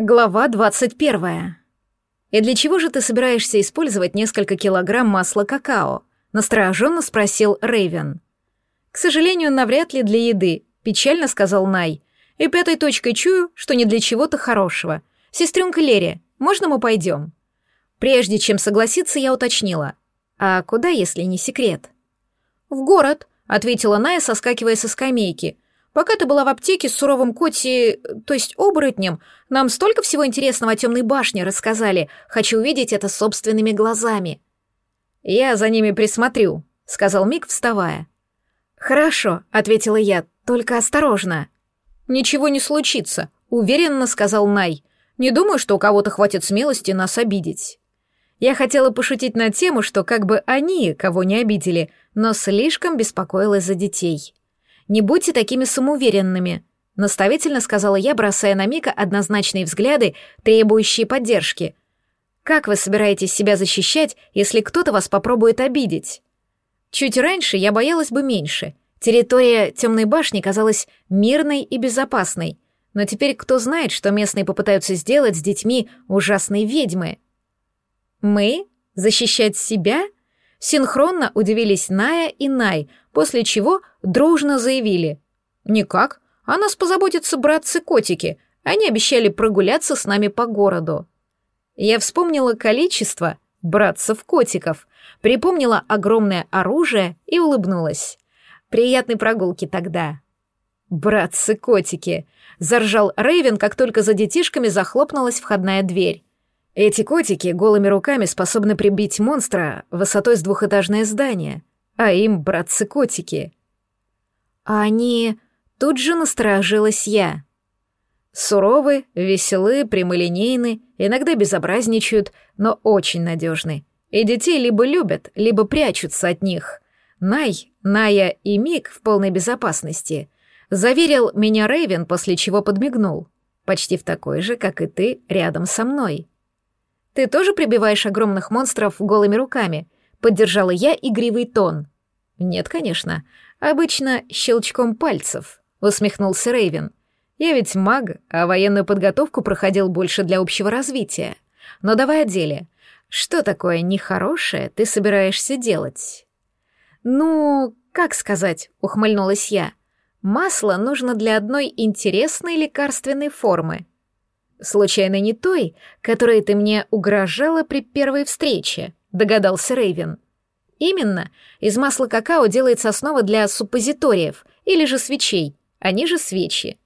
Глава 21. «И для чего же ты собираешься использовать несколько килограмм масла какао?» — настороженно спросил Рейвен. «К сожалению, навряд ли для еды», — печально сказал Най. «И пятой точкой чую, что не для чего-то хорошего. Сестренка Лерия, можно мы пойдем?» Прежде чем согласиться, я уточнила. «А куда, если не секрет?» «В город», — ответила Ная, соскакивая со скамейки — Пока ты была в аптеке с суровым коти, то есть оборотнем, нам столько всего интересного о темной башне рассказали. Хочу увидеть это собственными глазами». «Я за ними присмотрю», — сказал Мик, вставая. «Хорошо», — ответила я, — «только осторожно». «Ничего не случится», — уверенно сказал Най. «Не думаю, что у кого-то хватит смелости нас обидеть». Я хотела пошутить на тему, что как бы они кого не обидели, но слишком беспокоилась за детей. Не будьте такими самоуверенными», — наставительно сказала я, бросая на Мика однозначные взгляды, требующие поддержки. «Как вы собираетесь себя защищать, если кто-то вас попробует обидеть?» Чуть раньше я боялась бы меньше. Территория темной башни казалась мирной и безопасной. Но теперь кто знает, что местные попытаются сделать с детьми ужасные ведьмы? Мы? Защищать себя? Синхронно удивились Ная и Най, после чего дружно заявили. «Никак, о нас позаботятся братцы-котики, они обещали прогуляться с нами по городу». Я вспомнила количество братцев-котиков, припомнила огромное оружие и улыбнулась. Приятной прогулки тогда. «Братцы-котики!» — заржал Рейвен, как только за детишками захлопнулась входная дверь. Эти котики голыми руками способны прибить монстра высотой с двухэтажное здание, а им братцы-котики. А они... Тут же насторожилась я. Суровы, веселы, прямолинейны, иногда безобразничают, но очень надежны. И детей либо любят, либо прячутся от них. Най, Ная и Мик в полной безопасности. Заверил меня Рейвен, после чего подмигнул. Почти в такой же, как и ты, рядом со мной. Ты тоже прибиваешь огромных монстров голыми руками?» Поддержала я игривый тон. «Нет, конечно. Обычно щелчком пальцев», — усмехнулся Рейвен. «Я ведь маг, а военную подготовку проходил больше для общего развития. Но давай о деле. Что такое нехорошее ты собираешься делать?» «Ну, как сказать?» — ухмыльнулась я. «Масло нужно для одной интересной лекарственной формы. Случайно не той, которой ты мне угрожала при первой встрече, догадался Рейвен. Именно, из масла какао делается основа для суппозиториев или же свечей, они же свечи.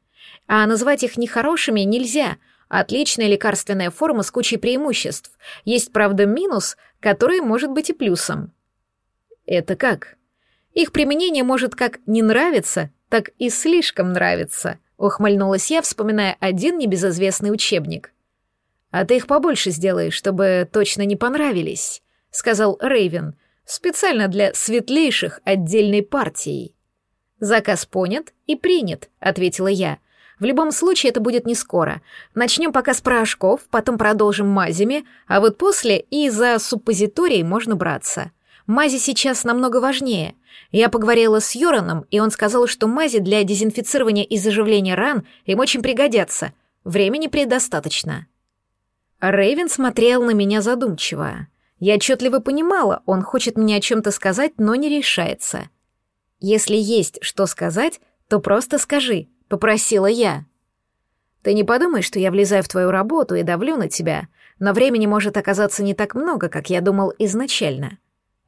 А назвать их нехорошими нельзя. Отличная лекарственная форма с кучей преимуществ. Есть, правда, минус, который может быть и плюсом. Это как? Их применение может как не нравиться, так и слишком нравиться. Ухмыльнулась я, вспоминая один небезызвестный учебник. «А ты их побольше сделай, чтобы точно не понравились», — сказал Рейвен, специально для светлейших отдельной партии. «Заказ понят и принят», — ответила я. «В любом случае это будет не скоро. Начнем пока с порошков, потом продолжим мазями, а вот после и за суппозиторий можно браться. Мази сейчас намного важнее. Я поговорила с Йораном, и он сказал, что мази для дезинфицирования и заживления ран им очень пригодятся. Времени предостаточно. Рейвен смотрел на меня задумчиво. Я отчетливо понимала, он хочет мне о чем-то сказать, но не решается. «Если есть что сказать, то просто скажи», — попросила я. «Ты не подумай, что я влезаю в твою работу и давлю на тебя, но времени может оказаться не так много, как я думал изначально»,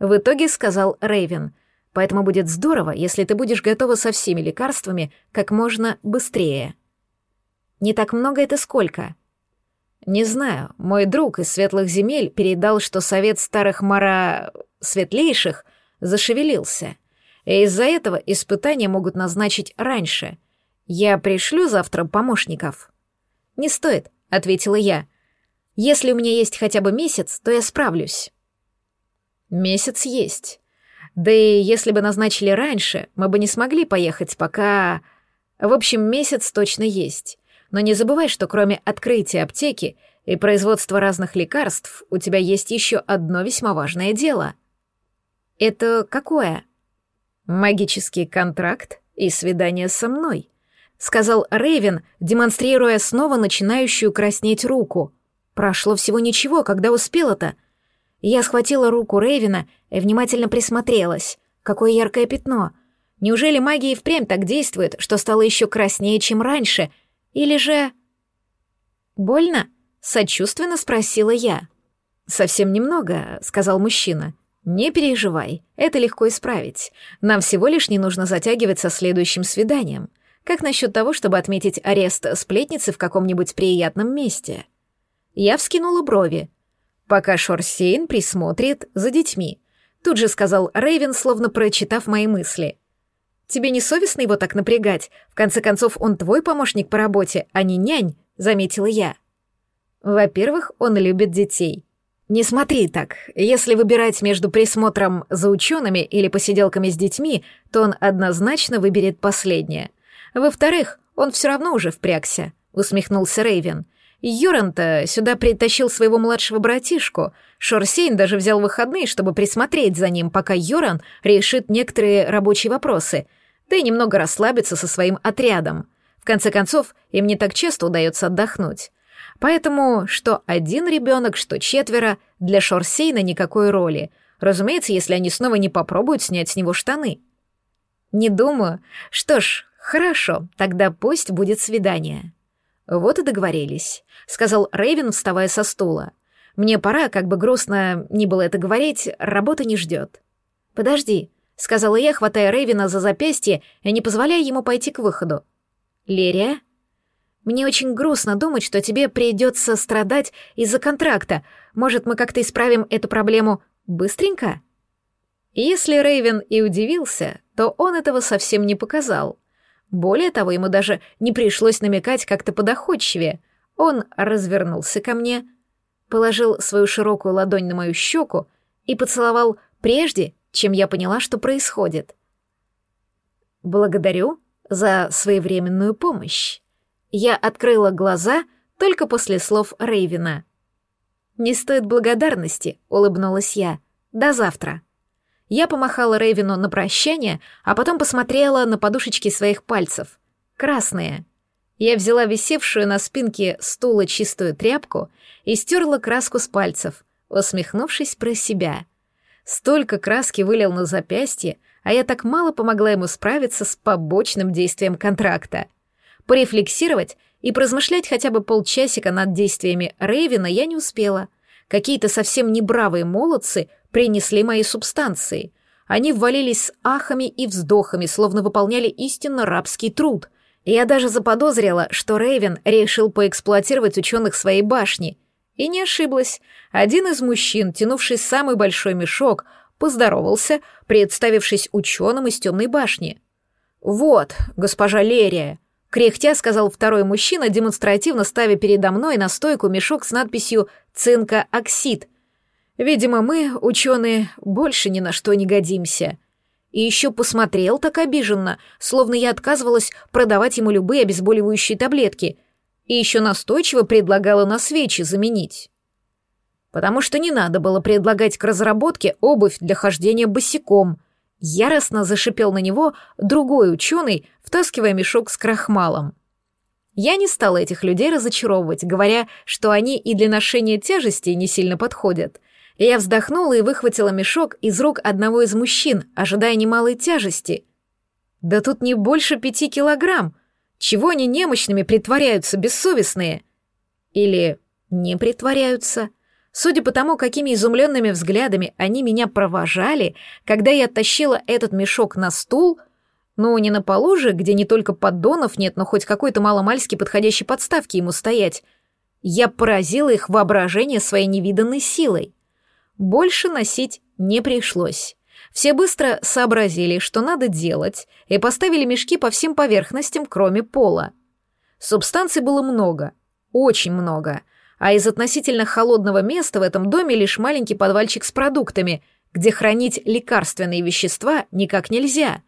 в итоге сказал Рейвен, поэтому будет здорово, если ты будешь готова со всеми лекарствами как можно быстрее. Не так много это сколько? Не знаю, мой друг из светлых земель передал, что совет старых мара... светлейших зашевелился. И из-за этого испытания могут назначить раньше. Я пришлю завтра помощников. Не стоит, ответила я. Если у меня есть хотя бы месяц, то я справлюсь. Месяц есть. Да и если бы назначили раньше, мы бы не смогли поехать, пока... В общем, месяц точно есть. Но не забывай, что кроме открытия аптеки и производства разных лекарств, у тебя есть еще одно весьма важное дело. Это какое? Магический контракт и свидание со мной. сказал Рейвен, демонстрируя снова начинающую краснеть руку. Прошло всего ничего, когда успел это. Я схватила руку Рейвена и внимательно присмотрелась. Какое яркое пятно. Неужели магия и впрямь так действует, что стало еще краснее, чем раньше? Или же... «Больно?» — сочувственно спросила я. «Совсем немного», — сказал мужчина. «Не переживай, это легко исправить. Нам всего лишь не нужно затягивать со следующим свиданием. Как насчет того, чтобы отметить арест сплетницы в каком-нибудь приятном месте?» Я вскинула брови. «Пока Шорсейн присмотрит за детьми», — тут же сказал Рейвен, словно прочитав мои мысли. «Тебе не совестно его так напрягать? В конце концов, он твой помощник по работе, а не нянь», — заметила я. «Во-первых, он любит детей», не смотри так. Если выбирать между присмотром за учеными или посиделками с детьми, то он однозначно выберет последнее. Во-вторых, он все равно уже впрягся, усмехнулся Рейвен. Йоранта сюда притащил своего младшего братишку. Шорсейн даже взял выходные, чтобы присмотреть за ним, пока Йоран решит некоторые рабочие вопросы, да и немного расслабиться со своим отрядом. В конце концов, им не так часто удается отдохнуть. Поэтому что один ребенок, что четверо, для Шорсейна никакой роли. Разумеется, если они снова не попробуют снять с него штаны. Не думаю. Что ж, хорошо, тогда пусть будет свидание. Вот и договорились, сказал Рейвен, вставая со стула. Мне пора, как бы грустно ни было это говорить, работа не ждет. Подожди, сказала я, хватая Рейвена за запястье и не позволяя ему пойти к выходу. Лерия? Мне очень грустно думать, что тебе придется страдать из-за контракта. Может, мы как-то исправим эту проблему быстренько?» Если Рейвен и удивился, то он этого совсем не показал. Более того, ему даже не пришлось намекать как-то подоходчивее. Он развернулся ко мне, положил свою широкую ладонь на мою щеку и поцеловал прежде, чем я поняла, что происходит. «Благодарю за своевременную помощь». Я открыла глаза только после слов Рейвина. «Не стоит благодарности», — улыбнулась я. «До завтра». Я помахала Рейвину на прощание, а потом посмотрела на подушечки своих пальцев. Красные. Я взяла висевшую на спинке стула чистую тряпку и стерла краску с пальцев, усмехнувшись про себя. Столько краски вылил на запястье, а я так мало помогла ему справиться с побочным действием контракта. Порефлексировать и поразмышлять хотя бы полчасика над действиями Рейвина я не успела. Какие-то совсем небравые молодцы принесли мои субстанции. Они ввалились с ахами и вздохами, словно выполняли истинно рабский труд. Я даже заподозрила, что Рейвен решил поэксплуатировать ученых своей башни. И не ошиблась. Один из мужчин, тянувший самый большой мешок, поздоровался, представившись ученым из темной башни. «Вот, госпожа Лерия», Кряхтя сказал второй мужчина, демонстративно ставя передо мной на стойку мешок с надписью «Цинка-оксид». Видимо, мы, ученые, больше ни на что не годимся. И еще посмотрел так обиженно, словно я отказывалась продавать ему любые обезболивающие таблетки. И еще настойчиво предлагала на свечи заменить. Потому что не надо было предлагать к разработке обувь для хождения босиком — Яростно зашипел на него другой ученый, втаскивая мешок с крахмалом. Я не стала этих людей разочаровывать, говоря, что они и для ношения тяжести не сильно подходят. Я вздохнула и выхватила мешок из рук одного из мужчин, ожидая немалой тяжести. Да тут не больше пяти килограмм. Чего они немощными притворяются, бессовестные? Или не притворяются? — Судя по тому, какими изумленными взглядами они меня провожали, когда я тащила этот мешок на стул, ну, не на полу же, где не только поддонов нет, но хоть какой-то маломальски подходящей подставки ему стоять, я поразила их воображение своей невиданной силой. Больше носить не пришлось. Все быстро сообразили, что надо делать, и поставили мешки по всем поверхностям, кроме пола. Субстанций было много, очень много — а из относительно холодного места в этом доме лишь маленький подвальчик с продуктами, где хранить лекарственные вещества никак нельзя.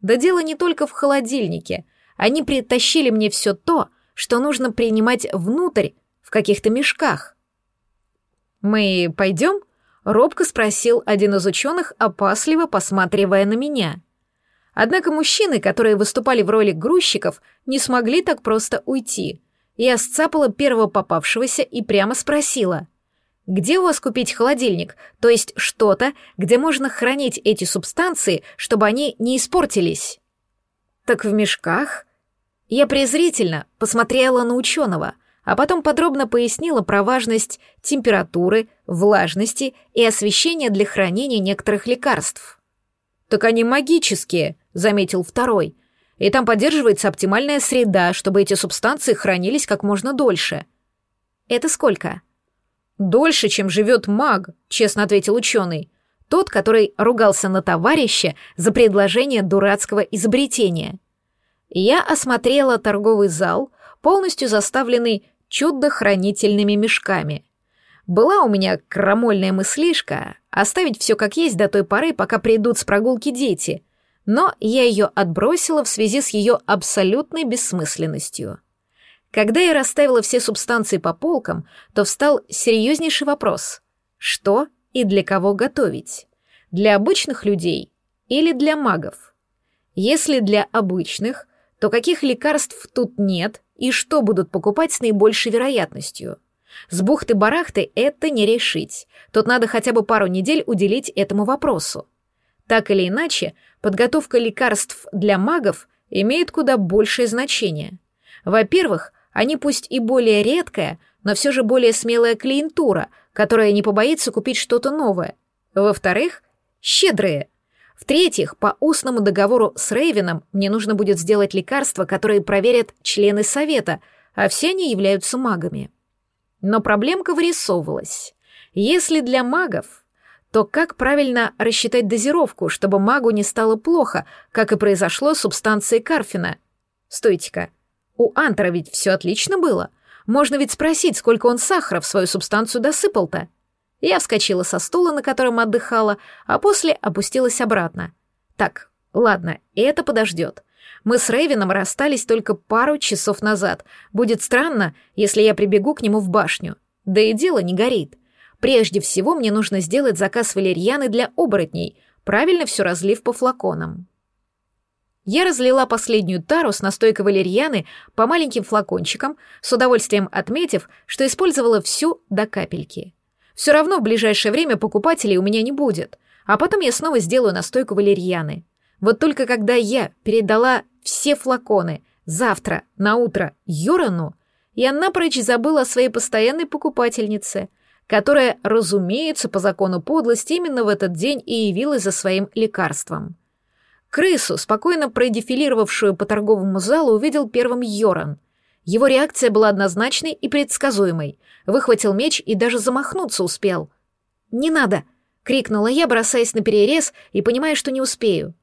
Да дело не только в холодильнике. Они притащили мне все то, что нужно принимать внутрь, в каких-то мешках. «Мы пойдем?» — робко спросил один из ученых, опасливо посматривая на меня. Однако мужчины, которые выступали в роли грузчиков, не смогли так просто уйти. Я сцапала первого попавшегося и прямо спросила. «Где у вас купить холодильник? То есть что-то, где можно хранить эти субстанции, чтобы они не испортились?» «Так в мешках?» Я презрительно посмотрела на ученого, а потом подробно пояснила про важность температуры, влажности и освещения для хранения некоторых лекарств. «Так они магические», — заметил второй. «И там поддерживается оптимальная среда, чтобы эти субстанции хранились как можно дольше». «Это сколько?» «Дольше, чем живет маг», — честно ответил ученый. Тот, который ругался на товарища за предложение дурацкого изобретения. Я осмотрела торговый зал, полностью заставленный чудо-хранительными мешками. Была у меня крамольная мыслишка оставить все как есть до той поры, пока придут с прогулки дети, но я ее отбросила в связи с ее абсолютной бессмысленностью. Когда я расставила все субстанции по полкам, то встал серьезнейший вопрос — что и для кого готовить? Для обычных людей или для магов? Если для обычных, то каких лекарств тут нет и что будут покупать с наибольшей вероятностью? С бухты-барахты это не решить. Тут надо хотя бы пару недель уделить этому вопросу. Так или иначе, подготовка лекарств для магов имеет куда большее значение. Во-первых, они пусть и более редкая, но все же более смелая клиентура, которая не побоится купить что-то новое. Во-вторых, щедрые – в-третьих, по устному договору с Рейвеном мне нужно будет сделать лекарства, которые проверят члены совета, а все они являются магами. Но проблемка вырисовывалась. Если для магов, то как правильно рассчитать дозировку, чтобы магу не стало плохо, как и произошло с субстанцией Карфина? Стойте-ка, у Антра ведь все отлично было. Можно ведь спросить, сколько он сахара в свою субстанцию досыпал-то. Я вскочила со стула, на котором отдыхала, а после опустилась обратно. Так, ладно, это подождет. Мы с Рейвином расстались только пару часов назад. Будет странно, если я прибегу к нему в башню. Да и дело не горит. Прежде всего мне нужно сделать заказ валерьяны для оборотней, правильно все разлив по флаконам. Я разлила последнюю тару с настойкой валерьяны по маленьким флакончикам, с удовольствием отметив, что использовала всю до капельки. Все равно в ближайшее время покупателей у меня не будет, а потом я снова сделаю настойку валерьяны. Вот только когда я передала все флаконы завтра на утро Юрану, я напрочь забыла о своей постоянной покупательнице, которая, разумеется, по закону подлости именно в этот день и явилась за своим лекарством. Крысу, спокойно продефилировавшую по торговому залу, увидел первым Йоран. Его реакция была однозначной и предсказуемой. Выхватил меч и даже замахнуться успел. «Не надо!» — крикнула я, бросаясь на перерез и понимая, что не успею.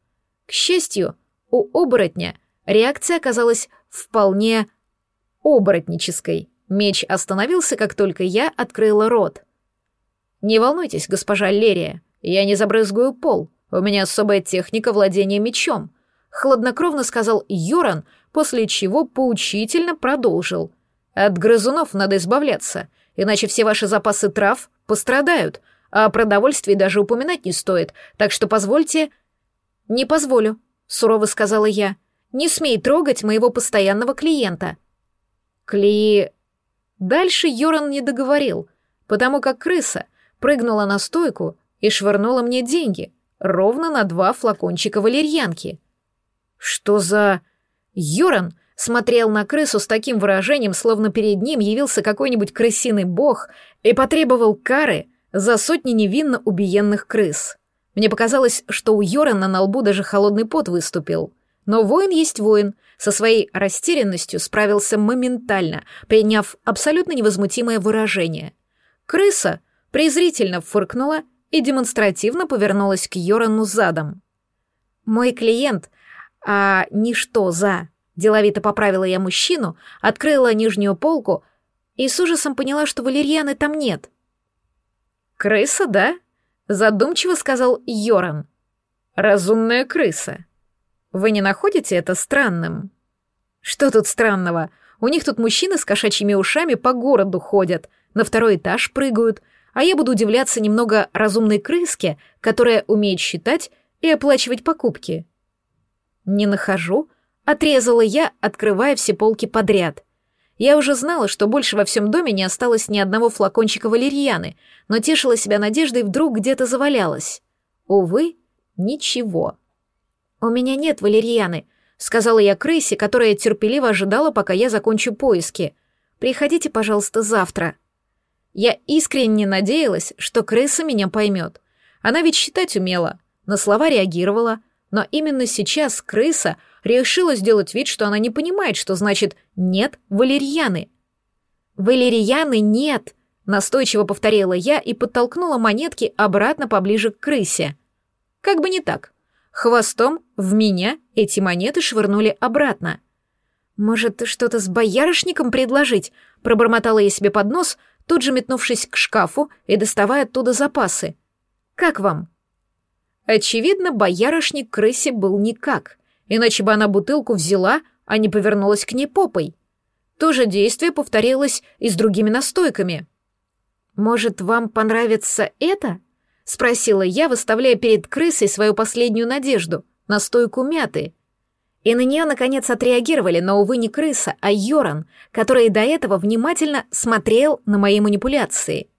К счастью, у оборотня реакция оказалась вполне оборотнической. Меч остановился, как только я открыла рот. «Не волнуйтесь, госпожа Лерия, я не забрызгаю пол. У меня особая техника владения мечом», — хладнокровно сказал Йоран, после чего поучительно продолжил. «От грызунов надо избавляться, иначе все ваши запасы трав пострадают, а о продовольствии даже упоминать не стоит, так что позвольте...» «Не позволю», — сурово сказала я. «Не смей трогать моего постоянного клиента». «Кли...» Дальше Йоран не договорил, потому как крыса прыгнула на стойку и швырнула мне деньги, ровно на два флакончика валерьянки. «Что за...» Йоран смотрел на крысу с таким выражением, словно перед ним явился какой-нибудь крысиный бог и потребовал кары за сотни невинно убиенных крыс. Мне показалось, что у Йорана на лбу даже холодный пот выступил. Но воин есть воин, со своей растерянностью справился моментально, приняв абсолютно невозмутимое выражение. Крыса презрительно фыркнула и демонстративно повернулась к Йорану задом. «Мой клиент — а ничто за. Деловито поправила я мужчину, открыла нижнюю полку и с ужасом поняла, что валерьяны там нет. «Крыса, да?» — задумчиво сказал Йоран. «Разумная крыса. Вы не находите это странным?» «Что тут странного? У них тут мужчины с кошачьими ушами по городу ходят, на второй этаж прыгают, а я буду удивляться немного разумной крыске, которая умеет считать и оплачивать покупки». Не нахожу. Отрезала я, открывая все полки подряд. Я уже знала, что больше во всем доме не осталось ни одного флакончика валерьяны, но тешила себя надеждой вдруг где-то завалялась. Увы, ничего. «У меня нет валерьяны», — сказала я крысе, которая терпеливо ожидала, пока я закончу поиски. «Приходите, пожалуйста, завтра». Я искренне надеялась, что крыса меня поймет. Она ведь считать умела, на слова реагировала, но именно сейчас крыса решила сделать вид, что она не понимает, что значит «нет валерьяны». «Валерьяны нет!» — настойчиво повторила я и подтолкнула монетки обратно поближе к крысе. Как бы не так. Хвостом в меня эти монеты швырнули обратно. «Может, что-то с боярышником предложить?» — пробормотала я себе под нос, тут же метнувшись к шкафу и доставая оттуда запасы. «Как вам?» Очевидно, боярышник крысе был никак, иначе бы она бутылку взяла, а не повернулась к ней попой. То же действие повторилось и с другими настойками. «Может, вам понравится это?» — спросила я, выставляя перед крысой свою последнюю надежду — настойку мяты. И на нее, наконец, отреагировали, но, увы, не крыса, а Йоран, который до этого внимательно смотрел на мои манипуляции.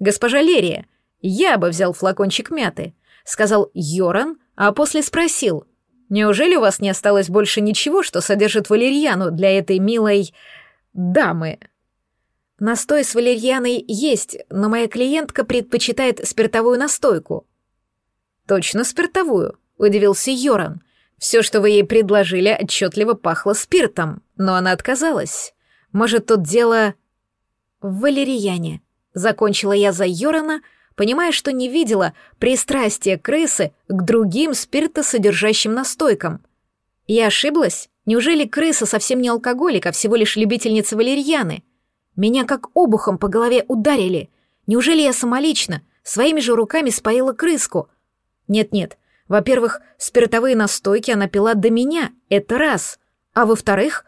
«Госпожа Лерия, я бы взял флакончик мяты», — сказал Йоран, а после спросил, «Неужели у вас не осталось больше ничего, что содержит валерьяну для этой милой... дамы?» «Настой с валерьяной есть, но моя клиентка предпочитает спиртовую настойку». «Точно спиртовую», — удивился Йоран. «Все, что вы ей предложили, отчетливо пахло спиртом, но она отказалась. Может, тут дело...» «В валерьяне», — закончила я за Йорана, — понимая, что не видела пристрастия крысы к другим спиртосодержащим настойкам. Я ошиблась? Неужели крыса совсем не алкоголик, а всего лишь любительница валерьяны? Меня как обухом по голове ударили. Неужели я самолично, своими же руками споила крыску? Нет-нет, во-первых, спиртовые настойки она пила до меня, это раз. А во-вторых,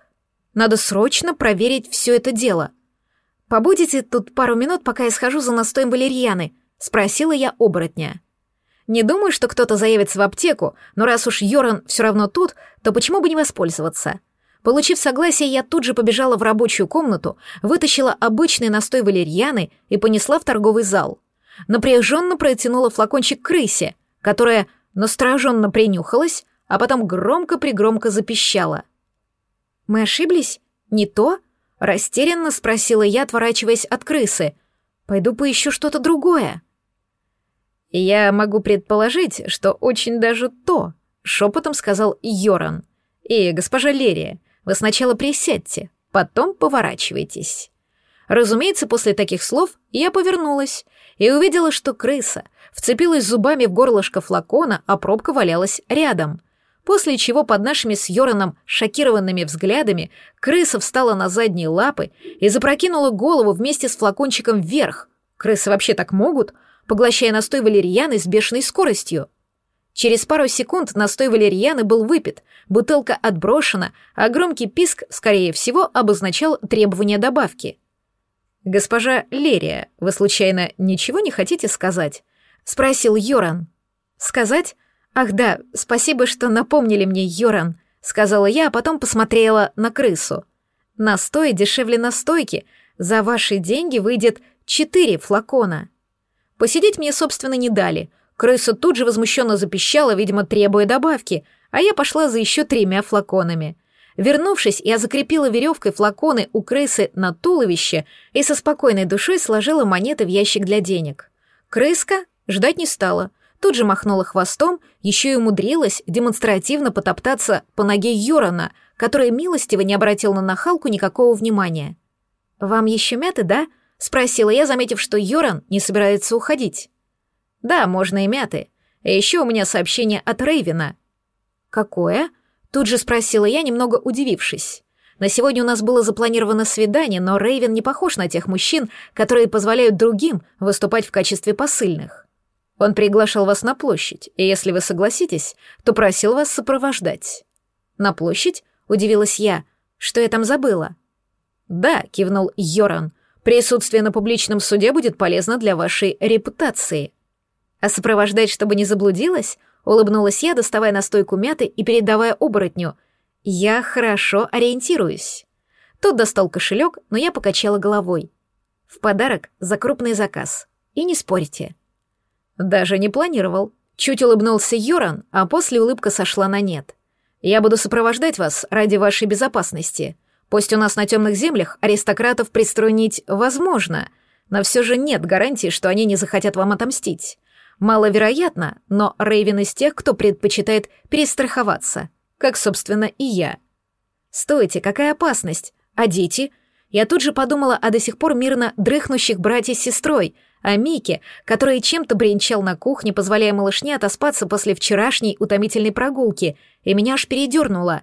надо срочно проверить все это дело. Побудете тут пару минут, пока я схожу за настоем валерьяны —— спросила я оборотня. «Не думаю, что кто-то заявится в аптеку, но раз уж Йоран все равно тут, то почему бы не воспользоваться?» Получив согласие, я тут же побежала в рабочую комнату, вытащила обычный настой валерьяны и понесла в торговый зал. Напряженно протянула флакончик крысе, которая настороженно принюхалась, а потом громко-пригромко запищала. «Мы ошиблись? Не то?» — растерянно спросила я, отворачиваясь от крысы. «Пойду поищу что-то другое». «Я могу предположить, что очень даже то», — шепотом сказал Йоран. «И, госпожа Лерия, вы сначала присядьте, потом поворачивайтесь». Разумеется, после таких слов я повернулась и увидела, что крыса вцепилась зубами в горлышко флакона, а пробка валялась рядом. После чего под нашими с Йораном шокированными взглядами крыса встала на задние лапы и запрокинула голову вместе с флакончиком вверх. Крысы вообще так могут — поглощая настой валерьяны с бешеной скоростью. Через пару секунд настой валерьяны был выпит, бутылка отброшена, а громкий писк, скорее всего, обозначал требование добавки. «Госпожа Лерия, вы случайно ничего не хотите сказать?» — спросил Йоран. «Сказать? Ах да, спасибо, что напомнили мне, Йоран», — сказала я, а потом посмотрела на крысу. «Настой дешевле настойки. За ваши деньги выйдет четыре флакона». Посидеть мне, собственно, не дали. Крыса тут же возмущенно запищала, видимо, требуя добавки, а я пошла за еще тремя флаконами. Вернувшись, я закрепила веревкой флаконы у крысы на туловище и со спокойной душой сложила монеты в ящик для денег. Крыска ждать не стала. Тут же махнула хвостом, еще и умудрилась демонстративно потоптаться по ноге Йорана, который милостиво не обратил на нахалку никакого внимания. «Вам еще мяты, да?» — спросила я, заметив, что Йоран не собирается уходить. «Да, можно и мяты. И еще у меня сообщение от Рейвена». «Какое?» — тут же спросила я, немного удивившись. На сегодня у нас было запланировано свидание, но Рейвен не похож на тех мужчин, которые позволяют другим выступать в качестве посыльных. Он приглашал вас на площадь, и если вы согласитесь, то просил вас сопровождать. На площадь? Удивилась я. Что я там забыла? Да, кивнул Йоран. Присутствие на публичном суде будет полезно для вашей репутации. А сопровождать, чтобы не заблудилась? улыбнулась я, доставая настойку мяты и передавая оборотню. Я хорошо ориентируюсь. Тот достал кошелек, но я покачала головой. В подарок за крупный заказ. И не спорьте. Даже не планировал. Чуть улыбнулся Йоран, а после улыбка сошла на нет. Я буду сопровождать вас ради вашей безопасности. Пусть у нас на темных землях аристократов пристроить возможно, но все же нет гарантии, что они не захотят вам отомстить. Маловероятно, но Рейвен из тех, кто предпочитает перестраховаться, как, собственно, и я. Стойте, какая опасность? А дети? Я тут же подумала о до сих пор мирно дрыхнущих братья с сестрой, о Мике, который чем-то бренчал на кухне, позволяя малышне отоспаться после вчерашней утомительной прогулки, и меня аж передернуло.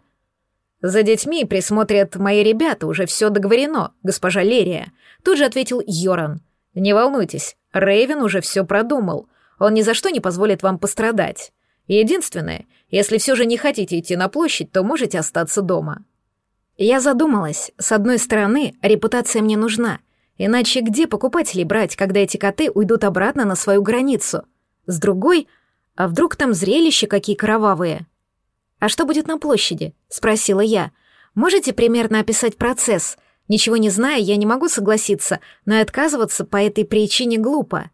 «За детьми присмотрят мои ребята, уже все договорено, госпожа Лерия», тут же ответил Йоран. «Не волнуйтесь, Рейвен уже все продумал. Он ни за что не позволит вам пострадать. Единственное, если все же не хотите идти на площадь, то можете остаться дома». Я задумалась. С одной стороны, репутация мне нужна. Иначе где покупателей брать, когда эти коты уйдут обратно на свою границу? С другой, а вдруг там зрелища какие кровавые? «А что будет на площади?» — спросила я. «Можете примерно описать процесс? Ничего не зная, я не могу согласиться, но и отказываться по этой причине глупо».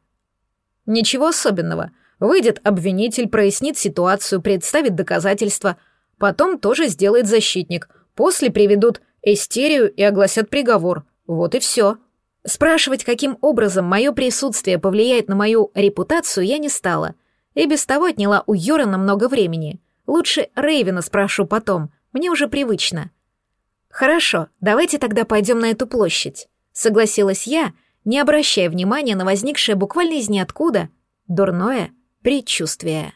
«Ничего особенного. Выйдет обвинитель, прояснит ситуацию, представит доказательства. Потом тоже сделает защитник. После приведут истерию и огласят приговор. Вот и все». Спрашивать, каким образом мое присутствие повлияет на мою репутацию, я не стала. И без того отняла у Йорана много времени. Лучше Рейвена спрошу потом, мне уже привычно. Хорошо, давайте тогда пойдем на эту площадь. Согласилась я, не обращая внимания на возникшее буквально из ниоткуда дурное предчувствие.